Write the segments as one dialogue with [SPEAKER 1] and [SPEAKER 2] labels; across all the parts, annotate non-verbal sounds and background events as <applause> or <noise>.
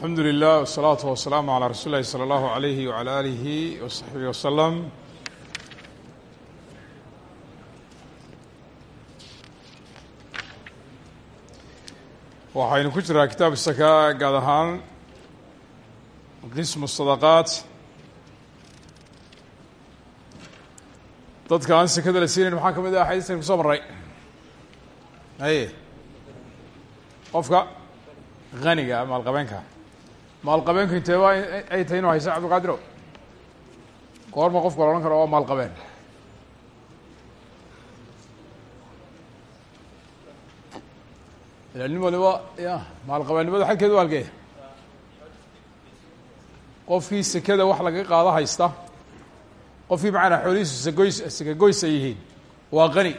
[SPEAKER 1] alxamdu lilah wsalaatu wasalaamu calaa rasuuli lahi salى allahu alayhi wala alihi wasaxbihi wasalam waxaynu ku jiraa kitaab sakaa gaad ahaan qismu sadaqaat. Dadka aan sekada la siinayn maxaa ka mid ah xadiiskan ku soo maray haye. Qofka haniga maalqabeenka maalqabeenku intee waa ay tahay inu haysa cabdilqaadiro goorma qofka la odhan karo waa maalqabeen nin waliba ya maalqabeennimada xalkeedu waa halkee qofkii sekada wax laga qaado haysta qofkii macanaa xoolihiisu segoys sekagoys ay yihiin waa qani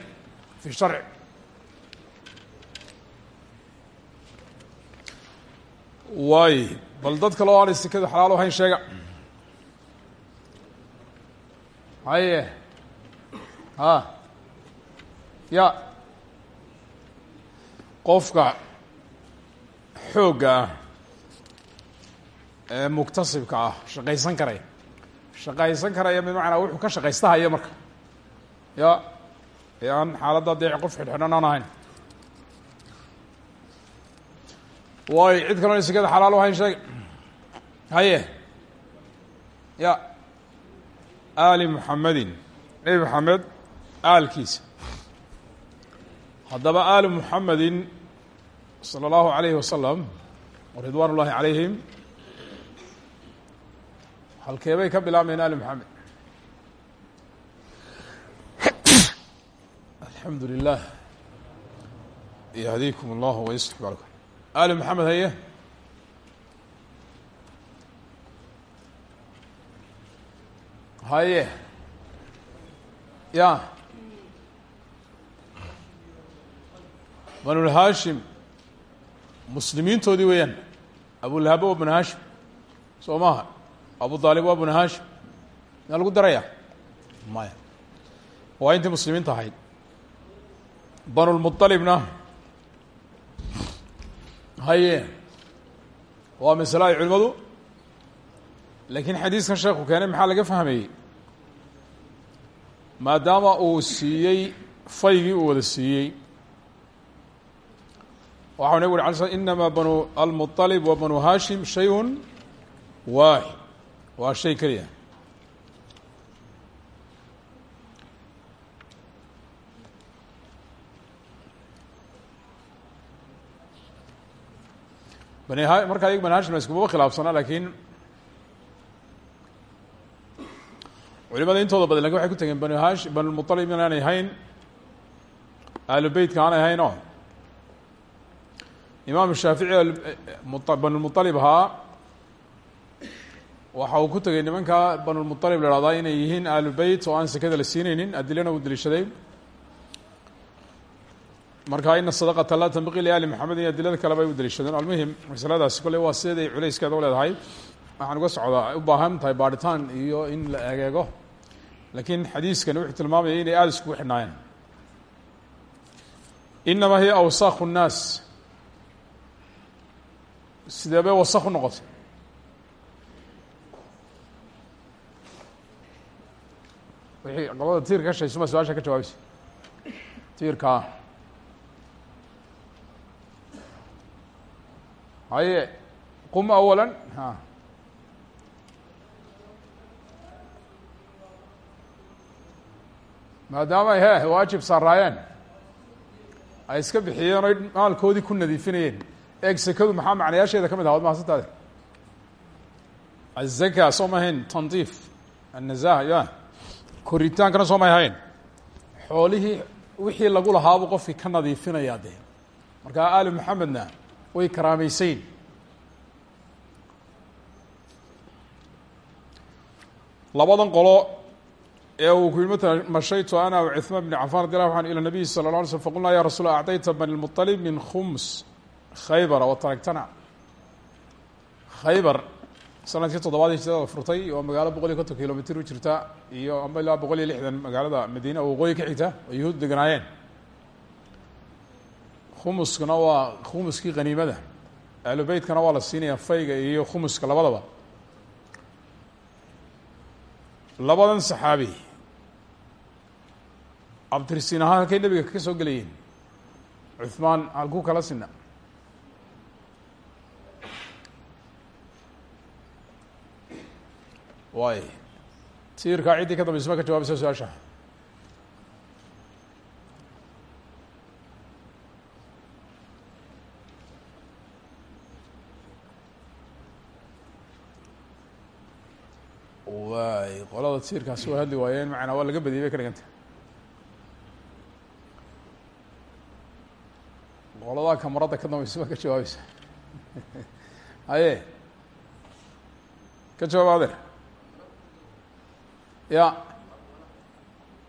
[SPEAKER 1] fi sharci. Waay bal dad kale oo aanay sekada xalaal ahayn sheega. Haye. Ha. Ya. Qofka xoogga ah ee muktasibka ah shaqaysan karaya shaqaysan karaya bimacnaa wuxuu ka shaqaysta haya marka. Ya. Ee aan xaaladda dee qof xidhxidhan aan ahayn waayo cid kaloo na sekada xalaal u hayn sheega haye ya aali muxamedin nebi maxamed aalkiisa haddaba aali muxamedin salى اllahu alayhi wasalam ridwan اllahi calayhim halkeebay ka bilaabmayn ali maxamed alxamdu lilah yahdiikum اllah wayaslix baalakum ali maxamed haye. Haye. Ya. Banulhaashim muslimiintoodii weeyaan abulahaba waa banu haashim soo maaha abu daalib waa banu haashim maa lagu daraya. Maya. Waa intii muslimiinta ahayd banulmuطalibna haye. Waa masale ay culimadu laakiin xadiiskan sheekhu keenay maxaa laga fahmayey maadaama uu siiyey faygii uu wada siiyey. Waxau nabig uri ala sl inama banu almuطalib wa banu hashim shayun waaxid waa shay keliya markaa iyaga bani hashim iskumaba khilaafsana lakiin culimada intooda badan lakin waxay ku tegeen banu hash banulmuطalib inaanay hayn ahlu beytka aanay hayn o imaam shaafici banulmuطalib ahaa waxa uu ku tegey nimanka banulmuطalib la hahdaa inay yihiin ahlu beyt oo aan sekada la siineynin adilana uu deliishaday marka ina sadaqata laa tanbaqi liali maxamed iyo adilada kale bay u deliishadeen almuhim masaladaasi kolley waa sideeday culayskeeda u leedahay. Waxaan uga socdaa ay u baahan tahay baaritaan iyo in la egeego laakiin xadiiskani wuxuu tilmaamaya inay aada iskugu xidhnaayeen. Inamaa hiya awsaaku الnaas sidee bay wasak u noqotay? Wixii qolada tiirka ka shayso ma su'aasha ka jawaabaysa tiirkaa haye qum awala ha. Maadaama he waajib saaraayeen ay iska bixiyeen oy maalkoodii ku nadiifinayeen. Eeg sekadu maxaa macnayaasheeda ka mid aha wad mahadsantaade azaka soo ma ahayn tandiif annazaha ya. Koritaankana soo may ahayn. Xoolihii wixii lagu lahaabuu qofkii ka nadiifinayaa dee. Markaa aali maxamedna way karaamaysayn labadan qolo ee uu ku yihi matala mashaytu ana w cuثmaan bn cafan radi allahu anhu ilى nabiyi sala la alay slm faqulnaa ya rasul acطayta bani lmuطalib min khums khaybara wataragtana khaybar sanadkii toddobaad hijrada furtay oo magaalo boqol iyo konton kilomitr u jirta iyo amba ilaa boqol iyo lixdan magaalada madiina oo waqooyi ka xigta oo yahuud deganaayeen khumuskuna waa khumuskii haniimada ahlu beytkana waa la siinaya fayga iyo khumuska labadaba. Labadan saxaabi abtirsiin ahaan halkay nebiga ka soo gelayeen cuhmaan halkuu kala sina waay tiirkaa ciddii ka dambaysa ka jawaabaysa su'aasha waay qolada tiirkaasi waa hadli waayeen macnaa waa laga badiyay bay ka dhiganta qoladaa kamarada ka dambaysa ma ka jawaabaysa haye <laughs> ka jawaab adeer ya.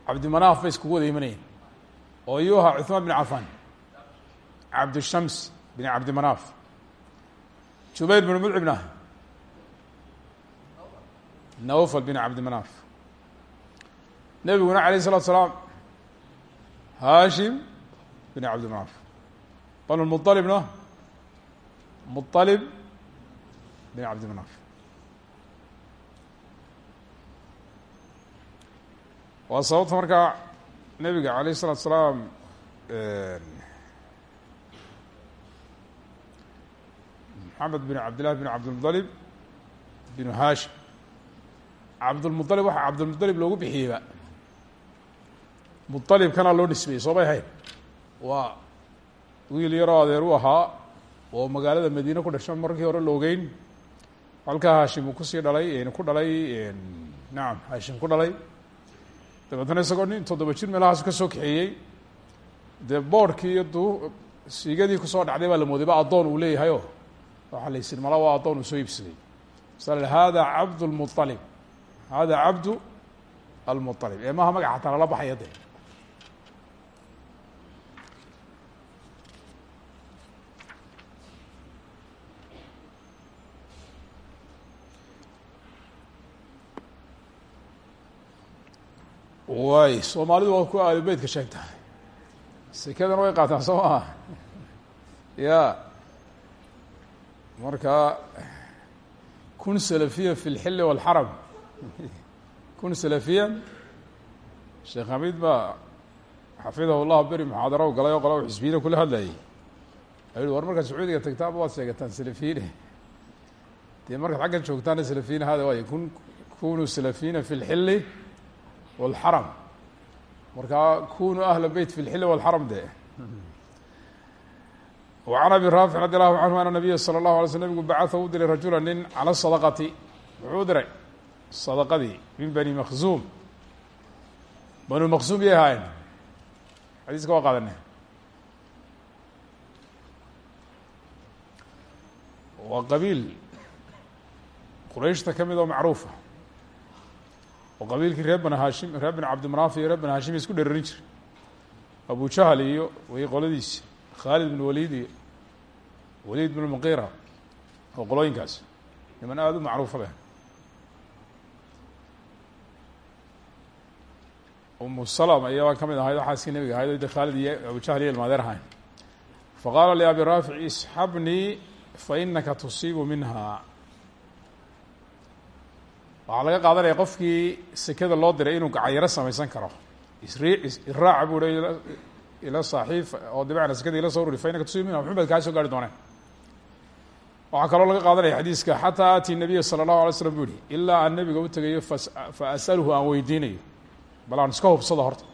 [SPEAKER 1] Cabdimanaaf bay iskugu wada imanayeen. Oo iyuu ahaa cuثmaan bin cafan cabdishams bin cabdimanaaf jubayr bin mudcibna nawfal bin cabdimanaaf nebiguna alayه الsalatu salaam hashim bin cabdimanaaf banu muطalibna muطalib bin cabdimanaaf waa sababta markaa nebiga alayه الsalatu salaam maxamed bin cabdillahi bin cabdilmuطalib bin hashim cabdulmualib waxaa cabdulmualib loogu bixiyeyba. Mualibkanaa loo nisbeeyey soo bay ahayn wa wiil yaroo adeer u ahaa oo magaalada madiine ku dhasho markii hore loogeyn halkaa haashim uu ku sii dhalay ku dhalay nacam haashim ku dhalay. Dabeetana isagoo nin toddoba jir meelahaas ka soo kaxeeyey. De boodhkii iyo du siigadii ku soo dhacday baa la moodayba adoon uu leeyahay oo waxaa la mala waa adoon uu soo iibsaday. Masal haada cabdulmualib hada cabdu almualib ee maaha magac xataa lala baxaya de waay soomaalidu waa kuwa aalubeytka sheegtaa sekadana way qaataan soo maha ya marka kun salafiya fi اlxili wاlxaram kun salafiya sheekh xamiid baa xafidahu llah beri muxaadaro u galay oo qola xisbiyina kula hadlayay ayui war markaad sacuudiga tagtaaba waad sheegataan salafiyiine dee markaad xaggan joogtaana salafiyiin hada waay kun kunuu salafiyiina fi اlxili wاlxaram markaa kunuu ahla beyt fi اlxili wاlxaram de وعn abi raafic radi allahu canhu ana nabiya salى اllahu alay sl nebigu bacaa u diray rajula nin calى sadaqati wuxuu diray sadaqadii min bani makzuum banu makzuum yay ahaayeen xadiiska waa qaadane waa qabiil qurayshta ka mid oo macruufa oo qabiilkii reer bani hashim reer bani cabdimanaaf iyo reer bani hashim isku dherarin jira abu jahal iyo way qoladiisi khaalid bin walid iyo walid bin muqira oo qolooyinkaas niman aada u macruufa leh umu salama iyabaa ka mid ahayd waxaaskii nebiga ahayd de khaalid iyo abu jahl iyo ilmaadeer ahayn. Faqaala liabi raafic isxabnii fainaka tusiibu minha. Waxaa laga qaadanaya qofkii sekada loo diray inuu gacayaro samaysan karo. Isri iraaca buu hi ila saaxiib oo dibacna sekada ila soo ruri fainaka tusiibu minha muxumed kaa soo gaari dooneen waxaa kaloo laga qaadanaya xadiiska xataa aati nabiya sala allahu alay slam bu ihi ilaa aan nebiga u tegayo fa asaluhu aan weydiinayo bal aan iska hubsado horta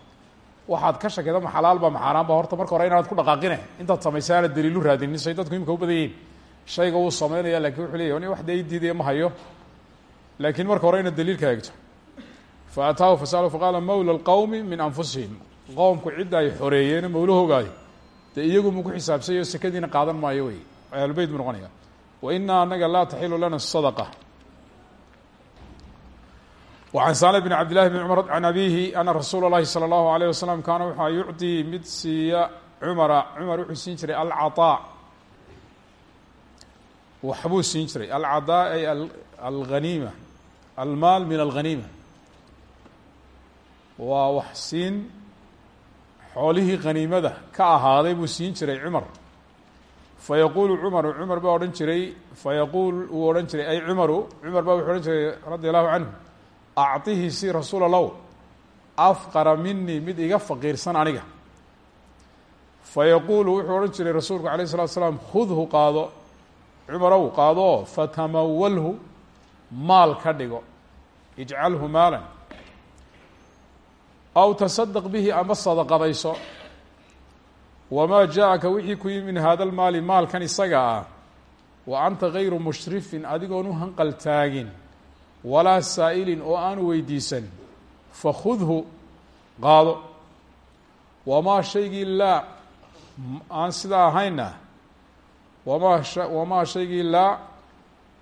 [SPEAKER 1] waxaad ka shakida ma xalaal ba ma xaaraan ba horta marka hore inaad ku dhaqaaqine. Intaad samaysay aanad daliilu raadinin say dadku imika u badan yihiin shayga wuu sameynaya laakiin wuxuu nin wax dee i ma hayo. Laakiin marka hore inaad daliilka eegto. Fa ataahu fasalu faqaala mawla lqowmi min anfusihim. Qowmku cidda ay xoreeyeene mawlahoogaadi dee iyagu mu ku xisaabsayo sekadiina qaadan maayo wey. Ahlubeyt buu wa inaa anaga laa taxilu lana sadaqa وعن sالم بن عبد لله بن cمر عن أbيه أنa رasuul الlahi صلى الله عليه وسلم kaana wxaa يuعطي mid siiya cmra cmar wuxuu siin jiray alcaطاء waxbuu siin jiray alcaطاء ay alغhanيmة almaal min الغhanيmة waa wax siin xoolihii khaniimada ka ahaaday buu siin jiray cmar fayaquulu cumaru cumar baa odhan jiray fayaquul uu odhan jiray ay cumaru cumar baa wuxuu odhan jiray radia allahu canhu acطihi si rasuul allow afqara minii mid iga faqiirsan aniga fayaquulu wuxuu odhan jiray rasuulku alayh الsalatu slaam khudhu qaado cumarow qaadoo fatamawalhu maal ka dhigo ijcalhu maalan aw tasadaq bihi ama sadaqadayso wamaa jaa-aka wixii ku yimi min hada lmaali maalkan isaga ah wa anta gayru mushrifin adigoon u hanqal taagin walaa saa'ilin oo aan weydiisan fakhudhu qaado. Wamaa shaygii laa aan sidaa ahayna wamaa wamaa shaygii laa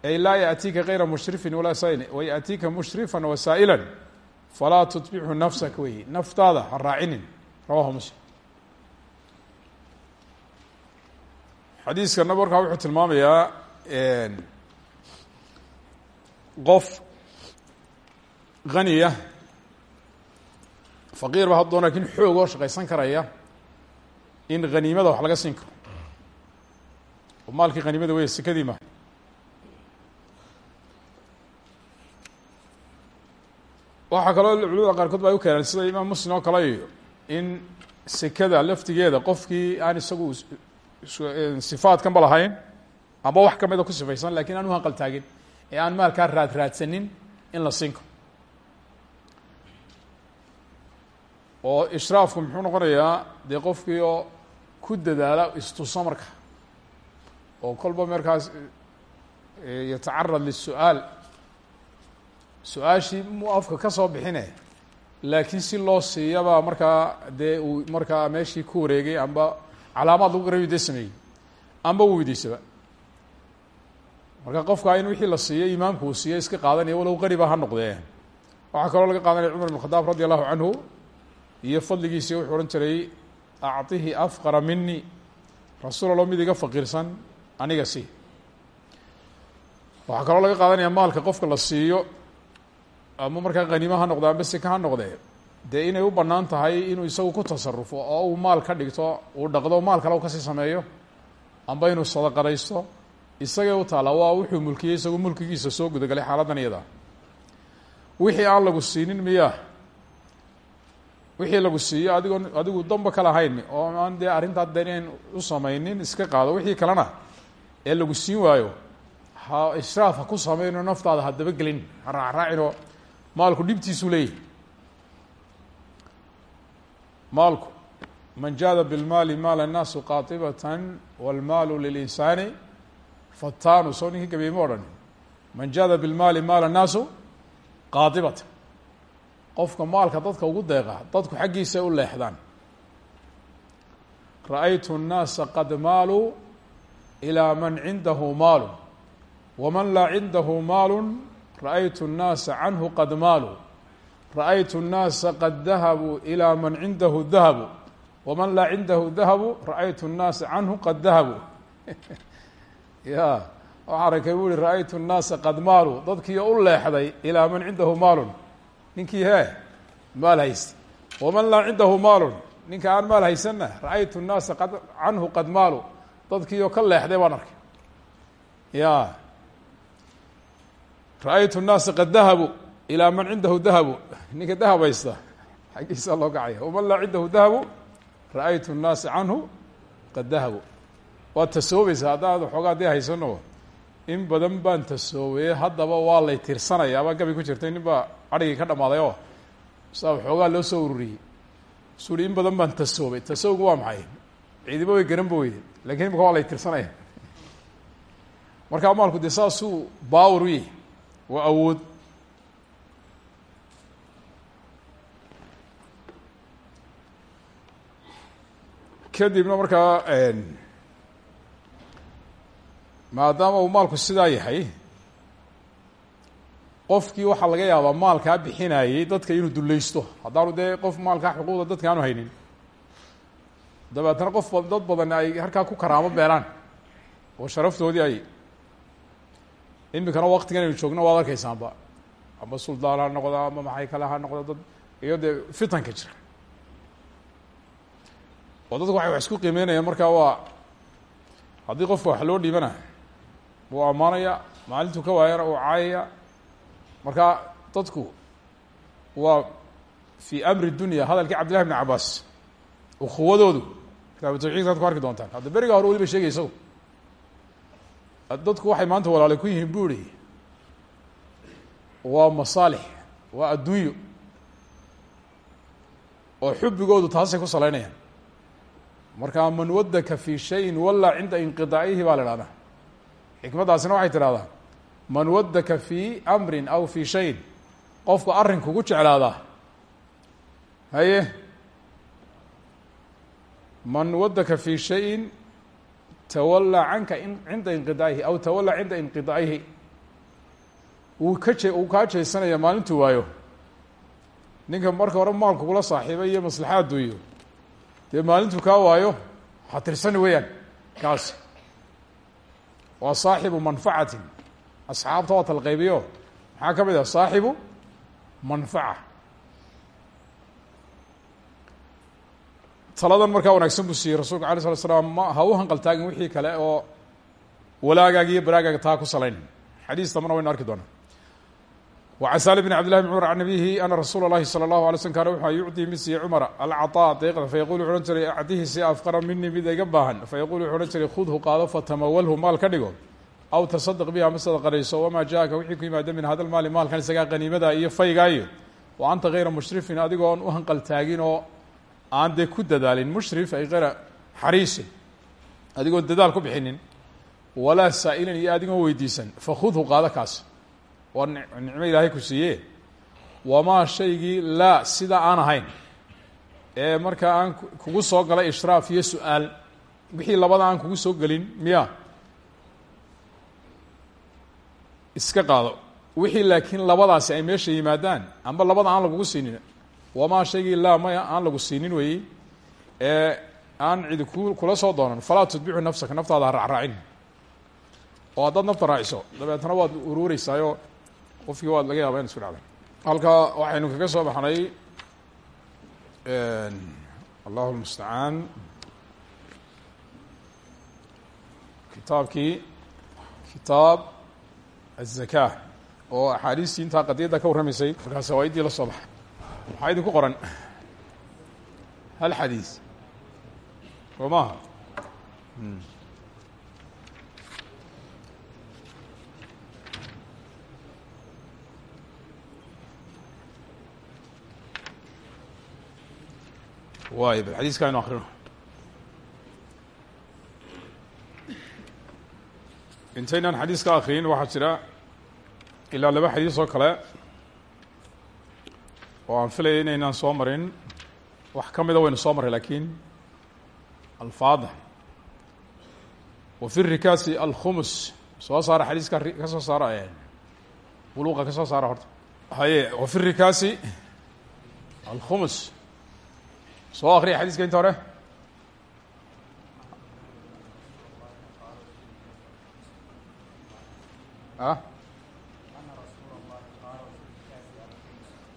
[SPEAKER 1] ay laa yaأtiika gayra mushrifin walaa saa'ilin wayaأtiika mushrifan wa saa'ilan falaa tutbixu nafsaka wey naftaada ha raacinin. Rawahu muslim. Xadiiskana markaa wuxuu tilmaamayaa qof haniya faqiir ba haddoo laakiin xoog oo shaqaysan karaya in haniimada wax laga siin karo. Oo maalkii haniimada wey sekadii ma. Waxaa kaloo culimada qaarkood ba ay u keeneen sida imaam muslim oo kale in sekada laftigeeda qofkii aan isagu sifaadkan ba lahayn amba wax kamida ku sifaysan laakiin aan u hanqal taagin ee aan maalkaa raad raadsanin in la siin karo oo ishraafku muxuu noqonayaa dee qofkii oo ku dadaala istuso marka oo kolba markaas yatacarad liلsu-aal su'aashii mu afka ka soo bixine laakiin si loo siiyaba markaa dee uu markaa meeshii ku wareegay amba calaamaad lagu garabi dee sameeyey amba weydiisaba marka qofka in wixii la siiyo imaamku uu siiyo iska qaadanaya walow qariba ha noqdee. Waxaa kaloo laga qaadanaya cumar ibn khadaab radi allahu canhu iyo fadligiisi wuxuu odhan jiray acطihi afqara mini rasuul allo mid iga faqiirsan aniga si. Waxaa kaloo laga qaadanaya maalka qofka la siiyo ama markaa qaniimo ha noqde amba sika ha noqdee. Dee inay u bannaan tahay inuu isagu ku tasarufo oo uu maal ka dhigto uu dhaqdo maal kale u ka sii sameeyo amba inuu sadaqadaysto isagay u taalla waa wuxuu mulkiyey isagu mulkigiisa soo gudagalay xaaladdan iyada wixii aan lagu siinin miya wixii lagu siiyo adigoo adigu damba ka lahayn oo aan dee arrintaa danayn u samaynin iska qaado wixii kalena ee lagu siin waayo ha ishraaf ha ku samayno naftaada ha dabagelin ha raacraacinoo maalku dhibtiisuu leeyahy maalku man jaada bilmaali maala الnaasu qaatibatan wاlmaalu lilinsaani fataanu soo ninkii gabeeyma odhan man jaada bilmaali maala الnaasu qaatibatan qofka maalka dadka ugu deeqa dadku xaggiisa u leexdaan ra'aytu الnaasa qad maaluu ilىa man cindahu maalu waman laa cindahu maalu ra'aytu الnaasa canhu qad maaluu ra'aytu الnaasa qad dahabuu ilىa man cindahu dahabu waman laa cindahu dahabu ra'aytu الnaasa canhu qad dahabuu <laughs> ya waxaa arkay buu uhi ra'aytu nnaasa qad maaluu dadkiio u leexday ilaa man cindahu maalun. Ninkii hee maal hayst waman laa cindahu maalun. Ninka aan maal haysanna ra'aytu nnaasa qad canhu qad maaluu dadkiioo ka leexday baan arkay. Ya. Ra'aytu nnaasa qad dahabu ilaa man cindahu dahabu. Ninka dahab haysta xaggiisaa loo kacaya waman laa cindahu dahabu ra'aytu nnaasa canhu qad dahabu waad tasoobaysaa haddaad xoogaa dee haysano in badan baan tasoobaye haddaba waa lay tirsanaya. Abaa gabi ku jirtay nin baa adhigii ka dhamaaday oo saa xoogaa loo soo ururiyey. Suu hi in badan baan tasoobay. Tasowgu waa maxay? Ciidiba way garan ba weyde laakiin imika waa lay tirsanaya. Markaa maalku dee saasuu baawar u yahy waa awood. Kadibna markaa maadaama uu maalku sidaa yahay qofkii waxaa laga yaabaa maalkaa bixinayey dadka inuu dulleysto haddaanu dee qof maalkaa xuquuqda dadka aanu haynin dabeetana qof dad badan ay halkaa ku karaamo beelaan oo sharaftoodii ay imikana waktigan aynu joogno waad arkaysaanba. Amba suldaan ha noqda ama maxay kale ha noqda dad iyo dee fitanka jira. Oo dadku waxay wax isku qiimeynayaan markaa waa haddii qofka wax loo dhiibana wuu ammaanaya maalintuu ka waayana uu caayaya. Marka dadku waa fi amri dunya hadalkii cabdillahi bn cabaas ukhuwadoodu kitaabu tawxiidkaad ku arki doontaan. Hadda beriga hore weliba sheegay isagu dadku waxay maanta walaale ku yihiin bu ihi waa masaalix waa adduunyo oo xubbigoodu taasay ku salaynayaan. Markaa man wadaka fi shayin walla cinda inqiطaacihi baa la ihahdaa xikmaddaasina waxay tidhahdaa man wadaka fi amrin aw fi shayin qofku arrin kugu jeclaadaa. Haye? Man wadaka fi shayin tawallaa canka cinda inqiطaacihi aw tawallaa cinda inqiطaacihi wuu ka wuu kaa jeesanaya maalintuu waayo. Ninka marka hore maalku kula saaxiibay iyo maslaxa adduunyo dee maalintuu kaa waayo ha tirsani weeyaan kaasi waa saaxibu manfacatin. Asxaabta waa talqeybiyo. Maxaa ka mid ah? Saaxibu manfaca. Taladan markaa wanaagsan buu siiyey rasulka alay slat slam ma ha u hanqaltaagin wixii kale oo walaagaaga iyo baraagaaga taa ku salayn. Xadiis dambana waynu arki doonaa وعن sال بن عبد لله بن cمر عن نبيه أن رsuuل الlahi صلى الله عليه sلم kاn wuxu يucطي mid siiye cمر الcطاء deeqda fayqul wuxu ohan jiray acdihi si afqara mini mid iga baahan fayqul wuxu ohan jiray khudhu qaado fatamawlhu maal ka dhigo aw taصدq biha ma sadqarayso wma jaءaka wixii ku yimaada min hada maali maalkan isagaa qaniimada iyo faygaayo wa anta غayra mushrifin adigoon u hanqal taagin oo aan dee ku dadaalin mushrif ay غayra xariisin adigoon dadaal ku bixinin walaa saa'ilin iyo adigoon weydiisan fakhudhu qaado kaas waa nicmo ilaahay ku siiye wamaa shaygii laa sida aan ahayn. Ee markaa aan kugu soo galay ishraaf iyo su'aal wixii labada aan kugu soo gelin miya? Iska qaado. Wixii laakiin labadaasi ay meesha yimaadaan amba labada aan lagugu siinin. Wamaa shaygii laa maya aan lagu siinin weeyey ee aan cidi ku kula soo doonan. Falaa tudbicu nafsaka naftaada ha raacraacin. Oo haddaad nafta raaciso. Dabeetna waad uruureysaayo qofkii waad laga yaaba in isku dhacda halkaa waxaynu kaga soo baxnay allahu lmustacaan kitaabkii kitaab الzaka oo axaadiistii intaa qadiyadda ka warramaysay markaas awaaidii la soo baxa maxaa idinku qoran hal xadiis. Soo maaha waay bal xadiiska aynu akrino intaynaan xadiiska akriyin waxaa jira ilaa laba xadiis oo kale oo aan filaya inaynaan soo marin. Wax ka mida waynu soo marray lakiin alfaada wa fi rikaasi alkhumus. Soo saara xadiiska ka soo saara buluuqa ka horta. Haye wa fi rikaasi alkhumus soo akriya xadiiska inta hore. A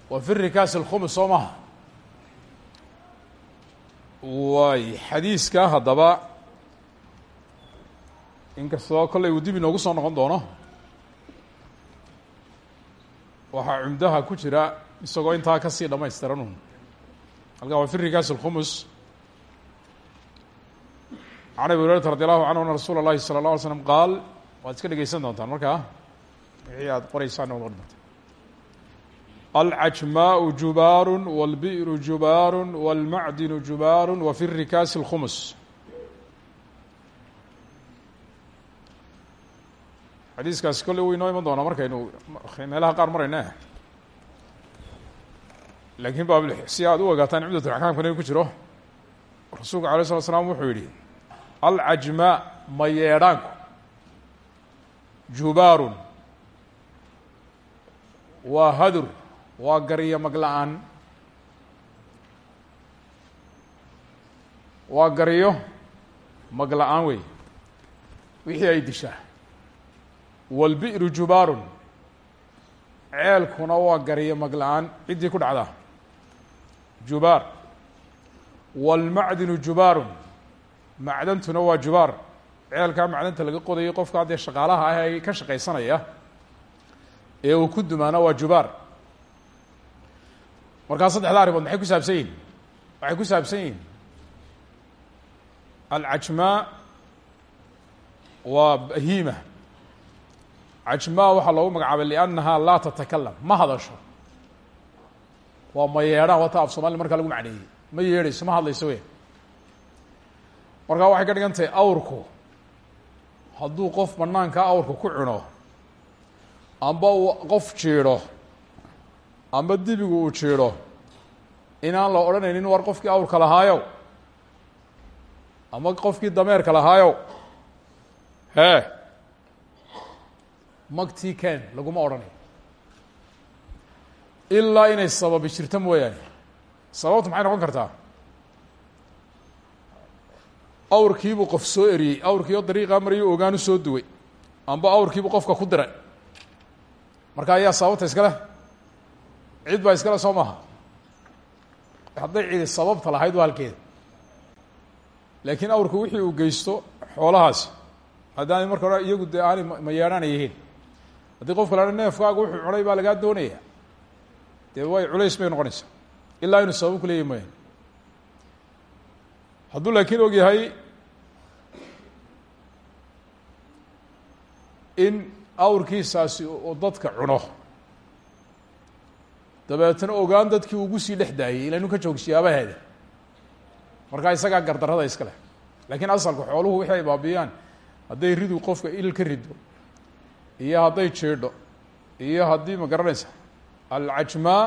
[SPEAKER 1] wa fi rikaasi alkhumus soo maha. Waay xadiiska haddaba inkastoo kollay uu dib inoogu soo noqon doono waxaa cumdaha ku jira isagoo intaa ka sii dhamaystiranun halkan waa fi rikaas اlkhumus can abi hurayrata radi allahu canhu ana rasuula اllahi salى اlه alay slam qaal waad iska dhegeysan doontaan markaa wixii aad qoreysaan ood qori doontaan alcajmaau jubaaru wاlbi'ru jubaaru wاlmacdinu jubaaru wa fi rikaasi اlkhumus xadiiskaasi kolley wuu inoo iman doonaa markaynu meelaha qaar marayna laakiin ba si aad u ogaataan cumdatulaxkaamkan inu ku jiro rasuulku alay slat slam wuxuu yihi alcajmaa mayeedhaanku jubaarun waa hadur waa gariyo magla-aan waa gariyo magla-aan wey wixii ay dishaa wاlbi'ru jubaarun ceelkuna waa gariyo magla-aan ciddii ku dhacdaa jubaar wاlmacdinu jubaarun macdantuna waa jubaar ceelkaa macdanta laga qodayo qofkaa dee shaqaalaha ah ee ka shaqaysanaya ee uu ku dumaana waa jubaar markaa saddexda arrimood maxay ku saabsan yihiin waxay ku saabsan yihiin alcajmaa waa bahiima cajmaa waxaa loogu magacaabay liannaha laa tatakalam ma hadasho waa ma yeedhaan wata af somaliya markaa lagu macneeyey ma yeedhayso ma hadlayso wey markaa waxay ka dhigan tahay awrku. Hadduu qof banaankaa awrka ku cuno amba uu qof jiidho amba dibigu uu jiidho inaan la odhanaynin war qofkii awrka lahaayow ama qofkii dameerka lahaayow. Hee? Magtii ken laguma odhanayo ilaa inay sababi jirto mooyaane. Sababtu maxay noqon kartaa? Awrkiibuu qof soo eriyey awrkii oo dariiqaa marayuu ogaanu soo duway amba awrkiibuu qofka ku diray marka ayaa sababta iskale? Cid baa iskale soo maaha. Hadday cidi sababta lahayd waa halkeeda laakiin awrku wixii uu geysto xoolahaasi haddaanay marka hore iyagu dee aanay ma yihiin. Haddii qofka la neefkaaga wuxuu cunay baa lagaa doonaya dee way culays bay noqonaysaa ilaa inuu sabab ku leeyahy mooyaane hadduu laakiin og yahay in awrkiisaasi uu dadka cuno dabeetna ogaan dadkii ugu sii dhex daayey ila inu ka joogsiyaabaheeda markaa isagaa gardarrada iska leh. Laakiin asalka xooluhu wixii ay baabiyaan hadday ridu qofka il ka rido iyo hadday jeedho iyo haddii ma garanaysa alcajmaa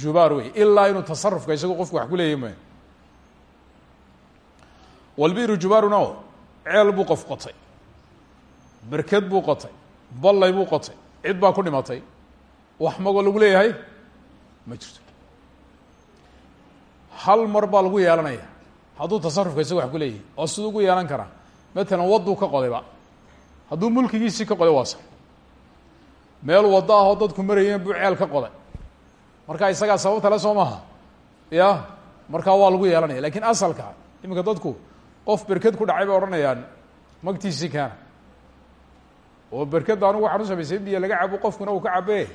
[SPEAKER 1] jubaar wey ilaa inuu tasarufka isagu qofku wax ku leeyahy mooya walbiru jubaaruna ceel buu qof qotay. Berked buu qotay. Ballay buu qotay. Cid baa ku dhimatay. Wax magoo lagu leeyahay? Ma jirto. Hal mar baa lagu yeelanaya. Hadduu tasarufka isaga wax ku leeyahay oo siduu ugu yeelan karaa. Matalan wadduu ka qodayba. Hadduu mulkigiisii ka qoday waasa meel waddo ah oo dadku marayeen buu ceel ka qoday. Markaa isagaa sababta le soo ya markaa waa lagu yeelanaya lakiin asalka iminka dadku qof berked ku dhacay bay odhanayaan magtiisii kaana. Oo berkeda anugu waxaan u biyo laga cabo qofkuna uu ka cabe.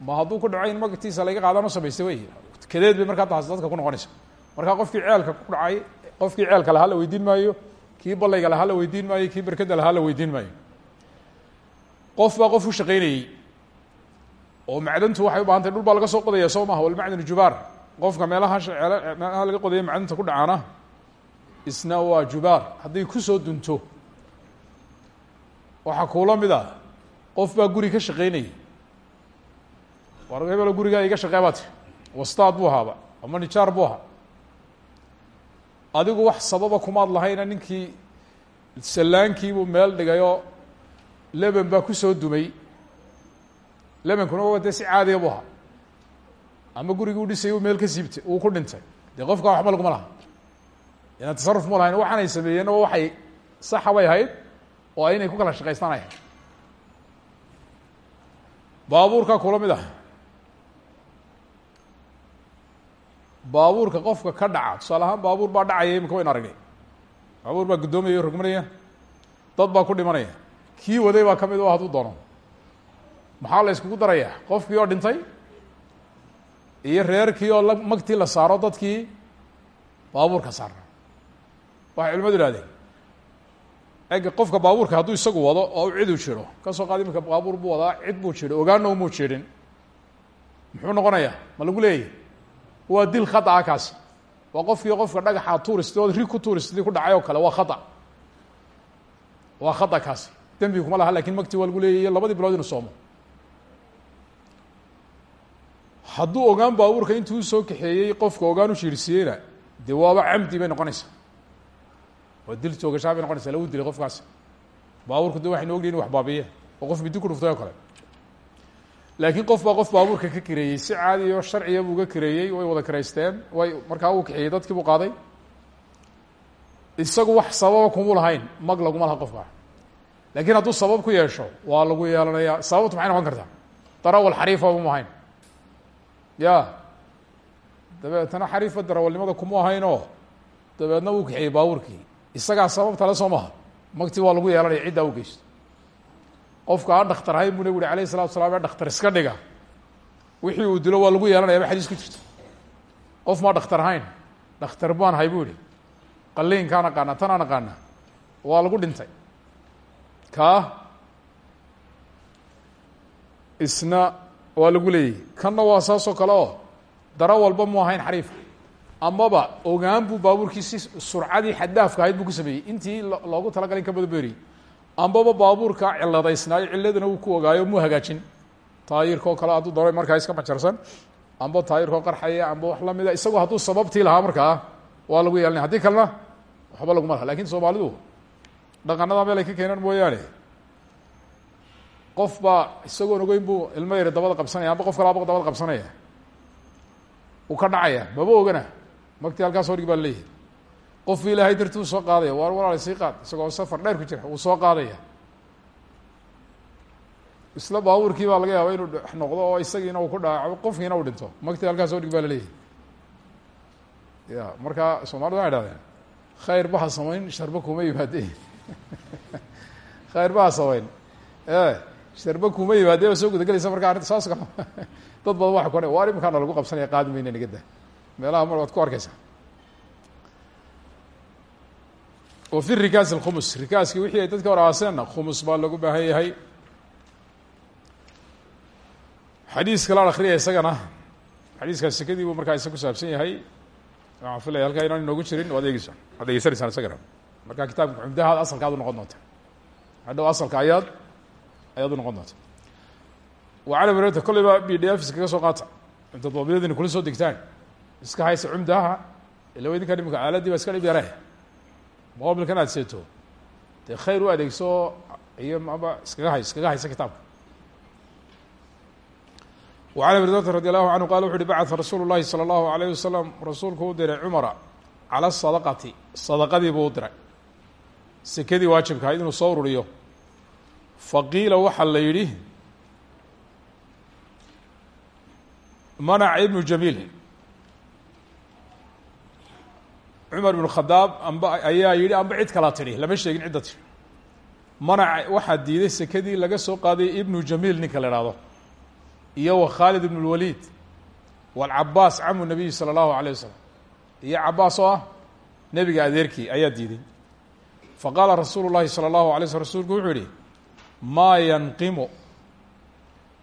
[SPEAKER 1] Ma hadduu ku dhaco in magtiisa laga qaadaan u samaystay kadeed bay markaa taasi dadka ku noqonaysa. Markaa qofkii ceelka ku dhacay qofkii ceelka lahaa la weydiin maayo kii ballayga lahaa la weydiin maayo kii berkeda lahaa la weydiin maayo. Qof baa qof u shaqaynayey oo macdantu waxay u bahantay dhul baa laga soo qodaya soo maha walmacdanu jubaar. Qofka meelaha meelaha laga qodaya macdanta ku dhacaana isna waa jubaar. Hadday ku soo dunto waxaa kuula mid ah qof baa guri ka shaqaynayay. War hebelo gurigaa iga shaqee baa ti wastaad buu ahaaba ama nijaar buu ahaa. Adigu wax sababa kumaad lahayna ninkii sallaankiibuu meel dhigayoo leban baa ku soo dumay lebankuna waa dee si caadiya bu ahaa ama gurigii u dhisayay u meel ka siibtay uu ku dhintay dee qofkaa waxba laguma laha inaan tasaruf ma lahayn waxaanay sameeyeenna waxay saxa bay ahayd oo inay ku kala shaqaystaan ay ahayd baabuurkaa kula mid ah baabuurka qofka ka dhaca tusaale ahaan baabuur baa dhacaya imika waynu aragnay baabuur baa guddoomaya o rogmanaya dad baa ku dhimanaya kii waday baa ka mid u doono maxaa la iskugu darayaa? Qofkii oo dhintay? Iyo reerkii oo la la saaro dadkii? Baabuurka saarna waxay culimadu ihahdeen ega qofka baabuurka hadduu isagu wado oo u cid u jiro ka soo qaad iminka baabuur buu wadaa cid buu jiro ogaana umuu jirin. Muxuu noqonayaa? Ma lagu leeyahy waa dil khata ah kaasi. Waa qofkii qofka dhagaxa tuurist ood rig ku tuuristdii ku dhacay oo kale waa khata. Waa khata kaasi. Dembi kuma laha laakiin magtii waa lagu leeyahy labadii bilood inu soomo hadduu ogaan baabuurka intuu u soo kaxeeyey qofka ogaan u shiirsiiyeyna dee waaba camdi bay noqonaysaa. Waa dil toogashaa bay noqonaysa lagu dilay qofkaasi baabuurku de waxaynu wax baabiye qof midi ku dhuftay kale. Laakiin qof baa qof baabuurka ka kireeyey si caadi oo sharciya buu ga kireeyey way wada kireysteen way markaa uu kaxeeyey dadkii buu qaaday. Isagu wax sababa kumu lahayn mag laguma laha qofka. Laakiin hadduu sabab ku yeesho waa lagu yeelanayaa. Sababtu maxay noqon kartaa? Darawal xariifa mu ya. Dabeetna xariifa darawalnimada kumu ahayn oo dabeedna wuu kaxeeyey baabuurkii. Isagaa sababtale soo maha. Magti waa lagu yeelanaya ciddaa u geysto qofka aan dhakhtar ahayn buu nabigu uhi alayh salatu salaam ee dhakhtar iska dhiga. Wixii uu dilo waa lagu yeelanaya ba xadiis ku jirto. Qof maa dhakhtar ahayn dhakhtar baan ahay buu ihi qaliinkaan aqaana tanaan aqaana waa lagu dhintay. Kaa isna waa lagu leeyahy kanna waa saasoo kale oo daro walba mu ahayn xariifa amaba ogaan buu baabuurkiisi surcadii xaddaafka ahayd buu ku sameeyey. Intii loogu talagalay in ka bada beeriyey baabuurka ciladaysnaayo ciladana uu ku ogaayo mu hagaajin. Taayirkao kale hadduu daro markaa iska majarsan. Amba taayirkoo qarxaya amba wax lamida isagoo hadduu sababtii lahaa markaa waa lagu yeelanaya haddii kalena waxba laguma laha. Lakin soomaalidu dhaqanada meel ay ka keenaan mooyaane qof baa isagoon ogeyn buu ilmo yari dabada qabsanaya amba qof kalaaba dabada qabsanaya. Uu ka dhacaya maba ogana. Magti halkaas hor dhig baa la leeyahay qofki ilaahay darti soo qaadaya waar walaala sii qaad isagoo safar dheer ku jira uu soo qaadaya. Isla baabuurkii baa laga yaaba inuu noqdo oo isagiina uu ku dhaaco qofkiina uu dhinto. Magti halkaas hor dhig baa la leeyahay ya marka soomaalida waxay dhahdeen khayr baha samayn sharba kuma yimaadeen. <laughs> Khayr baha samayn. E sharba kuma yimaadeen ba soo gudagelaysa marka arrinta saas <laughs> dad badan waxa kone waar imikaana lagu qabsanaya qaadi mayna nigada? Meelaha mar waad ku arkeysa wa fi rikaas alkhumus. Rikaaskii wixii dadka hor aaseenna khumus baa lagu baahan yahay. Xadiis kale an akriyaya isagana. Xadiiskaas sekadii buu markaa isa ku saabsan yahay. Waxaan filaya halkaa inaan inoogu jirin waad eegeysa waad degeysanaysaan isagana. Marka kitaabka cumdahaad asalka ad u noqon doonta. Hadhow ayaad ayaad u noqon doonta wacan abi hurayrata kollay baa b d office kaga soo qaata. Inta doobiladina kula soo degtaan iska haysa cumdaha ilawa idinkan iminka aaladdii baa iska dhib yaree moobilkan aad seeto dee khayr u adeegso iyo maba iskaga hay iskaga haysa kitaabka. Wacan abi hurayrata radi allahu canhu qala wuxu uhi bacatha rasuulu llahi salى allahu alayh wasalam rasuulku u diray cumara cala sadaqati. Sadaqadii buu u diray. Sekadii waajibka inuu soo ururiyo faqiila waxaa la yidhi manac ibnu jamiil cumar ibn khadaab amba ayaa yihi amba cid kala tidhi lama sheegin cidda tidhi manac waxaa diiday sekadii laga soo qaaday ibnu jamiil ninka la ihahdo iyo wa khaalid ibn اlwaliid wاlcabaas camu nabiyi salى اllahu alيه wasalam iyo cabaas oo ah nebiga adeerkii ayaa diiday faqaala rasuulu llahi salى اllahu alay slm rsulku wuxuu yihi maa yanqimu.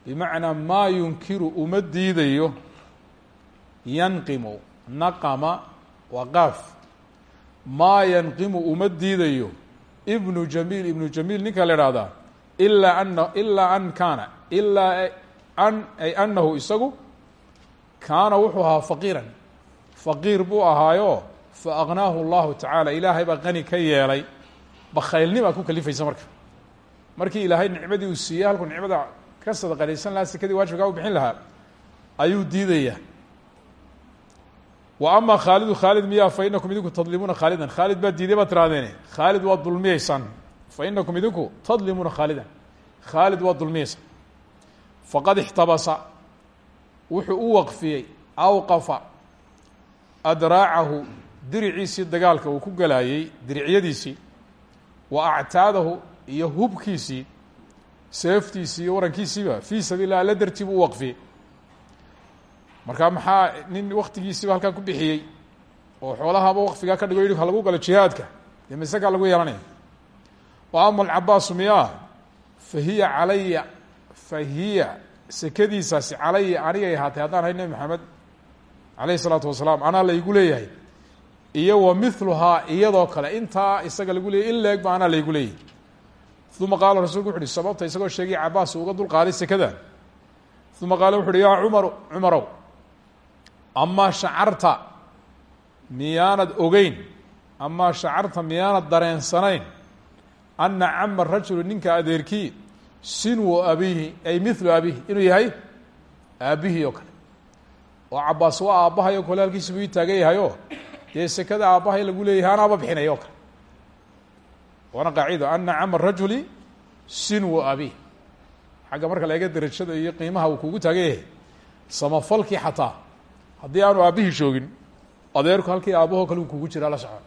[SPEAKER 1] Bimacnaa maa yunkiru uma diidayo. Yanqimu naqama waa maa yanqimu uma diidayo. Ibnu jamiil ibnu jamiil ninka la ihahdaa ilaa ana ilaa an kaana ilaa an ay anahu isagu kaana wuxuu ahaa faqiiran. Faqiir buu ahaayo fa aqnaahu llahu tacaala. Ilaahay baa qani ka yeelay. Bakhaylnimaa ku kalifaysa marka markii ilaahay nicmadii uu siiyey halkuu nicmada ka sadaqanaysan lahaa sekadii waajibkaa u bixin lahaa ayuu diidayaa. Wa ama khaalidu khaalid miyaa fa inakum idinku tadlimuuna khaalidan khaalid baa diiday baad tiraahdeene khaalid waad dulmiyeysaan fa inakum idinku tadlimuuna khaalidan khaalid waad dulmiyeysaan faqad ixtabasa. Wuxuu u waqfiyey awqafa adraacahu diriciisii dagaalka uu ku galaayey diricyadiisii wa actaadahu iyo hubkiisii seeftiisii iyo warankiisiiba fii sabiil alla dartii buu u waqfiyey markaa maxaa nin waktigiisiiba halkaa ku bixiyey oo xoolahaba waqfigaa ka dhigo yihi ha lagu galo jihaadka. Dee lagu yeelanaya wa ama alcabaasu miyaa fa hiya calaya fahiya sekadiisaasi calaya anigay ahaatay haddaan ahay nebi maxamed alayh isalaatu wasalaam anaa laygu leeyahay. Iyo wa miluhaa iyadoo kale intaa isaga lagu leeyay in leeg ba anaa laygu leeyahay uma qaala rasulku wuxu uhi sababta isagoo sheegay cabaas uu uga dul qaaday sekada. Uma qaala wuxu uhi yaa cumaru cumarow amaa shacarta miyaanad ogeyn amaa shacarta miyaanad dareensanayn ana cama rajuli ninka adeerkii sinwu abihi ay milu abihi inuu yahay aabbihii oo kale. Oo cabaas waa aabbahay oo kale halkiisi buu ii taagan yahayoo dee sekada aabbahay lagu leeyahay anaaba bixinaya oo kale waana qaacido ana cama rajuli sinwu abihi xagga marka la eega derajada iyo qiimaha uu kugu taagan yahay samafalkii xataa. Haddii aanu aabbihii joogin adeerku halkii aabahoo kale uu kugu jiraa la soco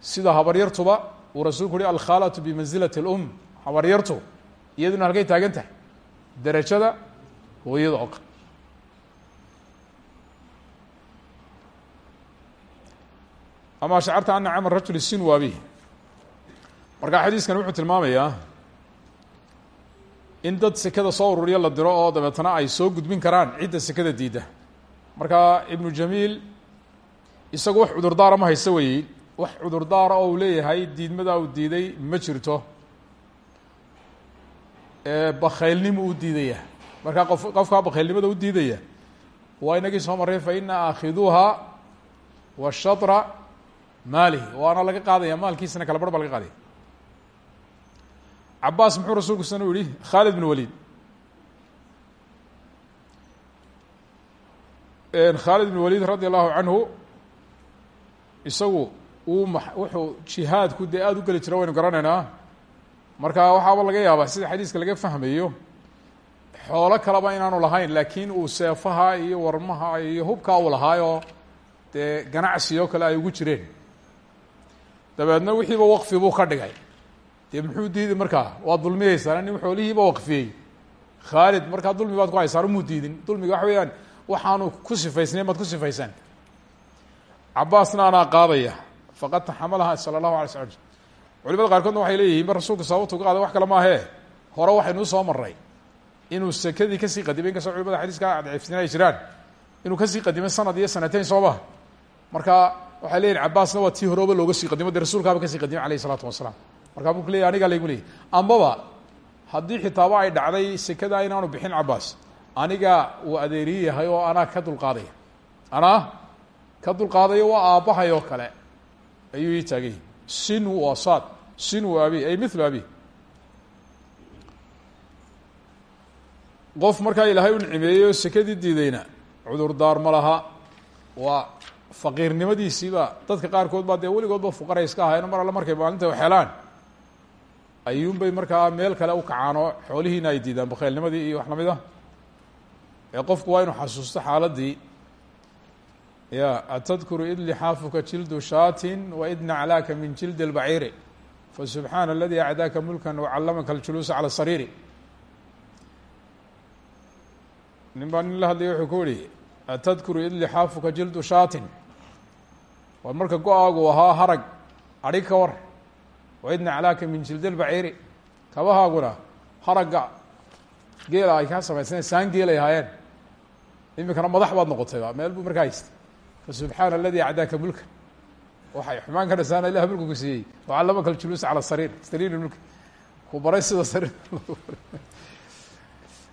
[SPEAKER 1] sida habaryartuba uu rasuulku uhi alkhaalatu bimansilati اlum habaryartu iyaduna halkay taagan tahay. Derajada hooyada oo kale. Ama shacarta ana camal rajuli marka xadiiskan wuxuu tilmaamayaa in dad sekada soo ururiya la diro oo dabeetana ay soo gudbin karaan cidda sekada diidda marka ibnu jamiil isagu wax cudurdaara ma hayso weyey wax cudurdaara oo uu leeyahay diidmadaa uu diiday ma jirto. Bakhaylnimu u diidaya. Marka qof qofkaa bakhaylnimada u diidaya waa inagii soo marray fa ina aakhiduuha wa shatra maalihi. Waana laga qaadaya maalkiisana kala bar baa laga qaadaya cabaas muxuu rasuulku sn u yihi khaalid bin walid khaalid bin walid radi allahu canhu isagu uu m wuxuu jihaadku dee aada u geli jira waynu garanaynaa. Marka waxaaba laga yaabaa sida xadiiska laga fahmayo xoolo kaleba inaanu lahayn laakiin uu seefaha iyo warmaha iyo hubkaa uu lahaayoo dee ganacsi oo kale ay ugu jireen. Dabeedna wixiiba waqfi buu ka dhigay dee muxuu diidi markaa? Waa dulmiyeysaa nin xoolihiiba waqfiyey. Khaalid markaa dulmi baad ku haysaan umuu diidin? Dulmiga waxa weeyaan waxaanu ku sifaysnayn baad ku sifaysaan. Cabaasna anaa qaadaya. Faqad taxamalaha sala allahu alay slam culimada qaarkoodna waxay leeyihiin ma rasuulka sababtu ka qaada wax kale maahee hore waxaynuu soo maray inuu sekadii ka sii qadimay inkastoo culimada xadiiska adciifsina ay jiraan. Inuu ka sii qadimay sanad iyo sanateyn soo maha marka waxay leeyihiin cabaasna waa tii horeba looga sii qadimo de rasuulkaaba ka sii qadimay alayh isalaatu wasalaam markaa buu ku leeyay anigaa laygu leeyay ambaba haddii xitaaba ay dhacday sekadaa inaanu bixin cabaas anigaa uu yahay oo anaa ka dulqaadaya. Anaa ka dulqaadayo waa aabbahay oo kale. Ayuu ii taagay. Sinu waa sinu abi ay milu abi qof markaa ilaahay u ncimeeyo sekadii diidayna cudurdaar ma laha. Waa faqiirnimadiisiiba dadka qaarkood baa dee weligoodba fuqaray iska ahayen mar alle markay maalinta xelaan ayuunbay markaa meel kale u kacaan oo xoolihiina ay diidaan bakheelnimadii iyo wax la mid ah. Ee qofku waa inuu xasuusto xaaladdii ya atadkuru id lixaafuka jildu shaatin waid naclaaka min jildi اlbaciiri fasubxaana aladi acdaaka mulkan wacallamaka aljuluusa cala sariiri. Nin baa nin la hadlaya wuxuu ku yihi atadkuru id lixaafuka jildu shaatin. War marka go'aagu harag adhig ka war waid naclaaka min jildi lbaciiri kabahaaguna haragga geela ay kaa samaysana saan geelay ahaayeen iminkana madax baad noqotayba meel buu markaa haystay fasubxaana aladi acdaaka mulka waxay xumaan ka dhasaana ilah mulka ku siiyey wacallamaka aljuluusa cala sariir sariiri mulka ku baray sida sariir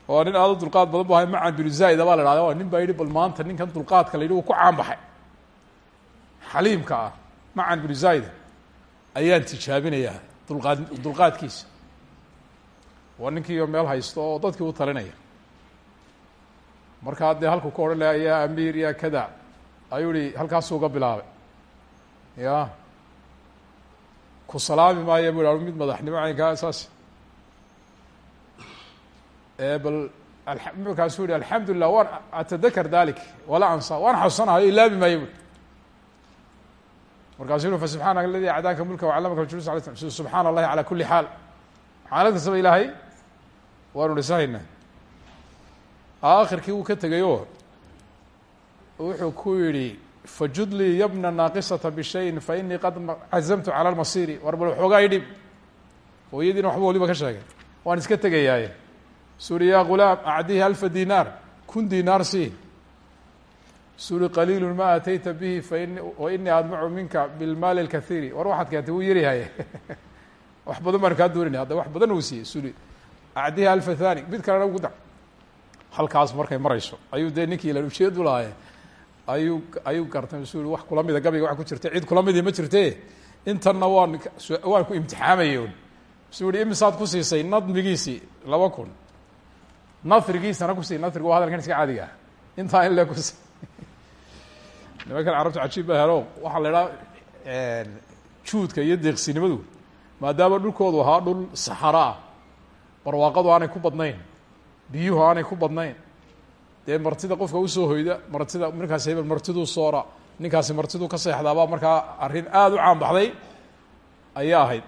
[SPEAKER 1] waa nin aada dulqaad badan bu ahay macan binu zaida baa la hahda waa nin baa bal maanta ninkan dulqaadka la yidhi wuu ku caan baxay xaliimka ah macan binu zaida ayaan tijaabinayaa dulqaad dulqaadkiisa. Waa ninkiiyo meel haysto oo dadkii u talinaya. Markaa dee halkuu ka odhan laha yaa amiir ya kada ayuu ihi halkaasuu uga bilaabay. Ya ku salaami maayo bu ha mid madaxnimo caynkaa saas. Bal markaasuu yihi alxamdu lilah waan atadakar dalik wala ansa waan xasuusanahayo ilaabi maayo bui markaasuu yihi fasubxaanaka aladi acdaaka mulka wacallamaka aljulus ala subxaana allahi calaa kuli xaal xaalad kastaba ilaahay waanu dhisahaynaa aakhirkii wuu ka tegayoo wuxuu ku yihi fajud lii yabna naaqisata bishayin fa inii qad cazamtu cala lmasiri war bal waxoogaa idhib hooyadiina waxba waliba ka sheegay. Waan iska tegayaaye. Suri ya gulaam acdihi alfa dinaar kun dinaar si suri qaliilu ma atayta bihi faini wa inii admacu minka bilmaali اlkaiiri war waxaad keentay wuu yaryahaye <laughs> wax badan baanu kaa doonayna wax badan uu siiyey suri acdihi alfa thani mid kalena ugu dar halkaas markay marayso ayuu dee ninkii ilan ujeedu lahaaye ayuu ayuu gartay masuu yihi wax kula mida gabayga wax ku jirta cid kula midii ma jirte. Intanna waan waan ku imtixaamayey un masuu yihi ku siisay nadmigiisii laba kun. Nahrigiisana ku sii nahrigu waa hadalkan iska caadiga. Ah intaa in le kusi nimankan carabtu cajiib ba helo. Waxaa la idhaha juudka iyo deeqsinimadu maadaama dhulkoodu ahaa dhul saxaro ah barwaaqadu aanay ku badnayn biyuhu aanay ku badnayn. Dee martida qofka u soo hoyda martida markaasi hebel martiduu soora ninkaasi martiduu ka seexdaabaa markaa arrin aada u caan baxday ayaa ahayd